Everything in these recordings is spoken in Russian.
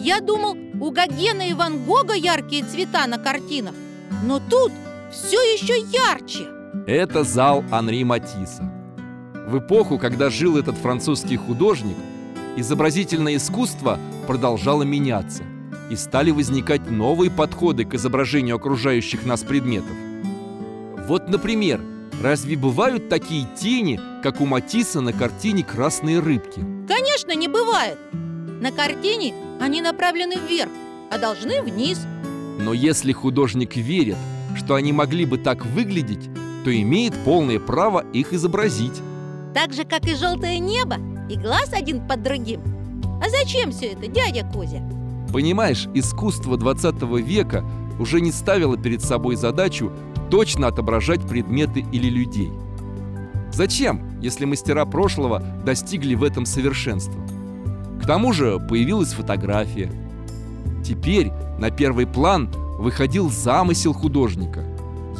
Я думал, у Гогена и Ван Гога яркие цвета на картинах Но тут все еще ярче. Это зал Анри Матисса. В эпоху, когда жил этот французский художник Изобразительное искусство продолжало меняться И стали возникать новые подходы к изображению окружающих нас предметов. Вот, например, разве бывают такие тени, как у Матисса на картине «Красные рыбки»? Конечно, не бывает На картине они направлены вверх, а должны вниз Но если художник верит, что они могли бы так выглядеть, то имеет полное право их изобразить. Так же, как и желтое небо и глаз один под другим А зачем все это, дядя Кузя? Понимаешь, искусство 20 века уже не ставило перед собой задачу точно отображать предметы или людей. Зачем, если мастера прошлого достигли в этом совершенства? К тому же появилась фотография. Теперь на первый план выходил замысел художника,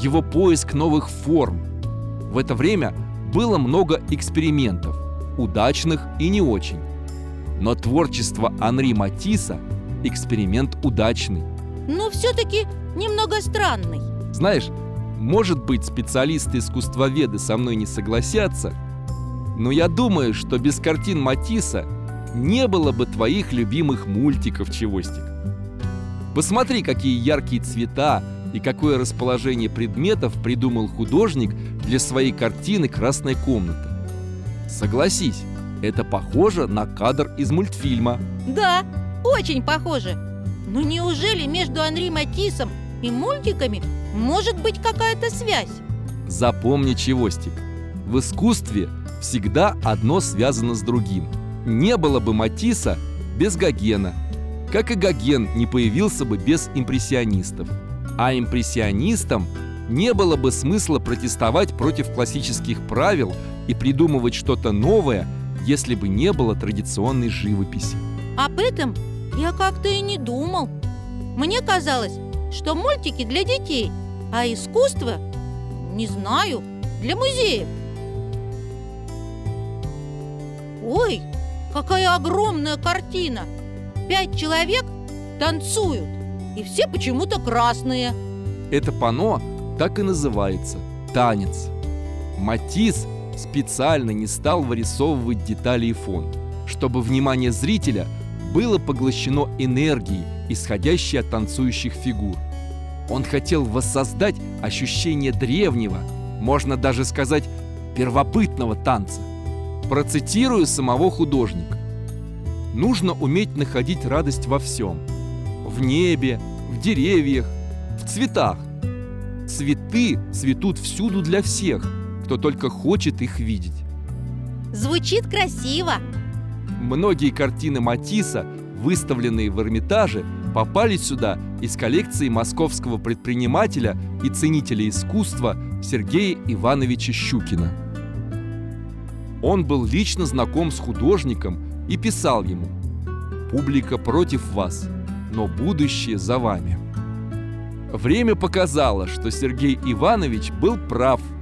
его поиск новых форм. В это время было много экспериментов, удачных и не очень. Но творчество Анри Матисса – эксперимент удачный. Но все-таки немного странный Знаешь, может быть, специалисты-искусствоведы со мной не согласятся, но я думаю, что без картин Матисса не было бы твоих любимых мультиков, Чевостик. Посмотри, какие яркие цвета и какое расположение предметов придумал художник для своей картины «Красная комната». Согласись, это похоже на кадр из мультфильма. Да, очень похоже Но неужели между Анри Матиссом и мультиками может быть какая-то связь? Запомни, Чевостик, в искусстве всегда одно связано с другим. Не было бы Матисса без Гогена, как и Гоген не появился бы без импрессионистов. А импрессионистам не было бы смысла протестовать против классических правил и придумывать что-то новое, если бы не было традиционной живописи. Об этом я как-то и не думал Мне казалось, что мультики для детей, а искусство, не знаю, для музеев Ой, какая огромная картина! Пять человек танцуют, и все почему-то красные Это панно так и называется – танец. Матисс специально не стал вырисовывать детали и фон, чтобы внимание зрителя было поглощено энергией, исходящей от танцующих фигур. Он хотел воссоздать ощущение древнего, можно даже сказать, первобытного танца. Процитирую самого художника. Нужно уметь находить радость во всем. В небе, в деревьях, в цветах. Цветы цветут всюду для всех, кто только хочет их видеть. Звучит красиво Многие картины Матисса, выставленные в Эрмитаже, попали сюда из коллекции московского предпринимателя и ценителя искусства Сергея Ивановича Щукина. Он был лично знаком с художником и писал ему «Публика против вас, но будущее за вами». Время показало, что Сергей Иванович был прав –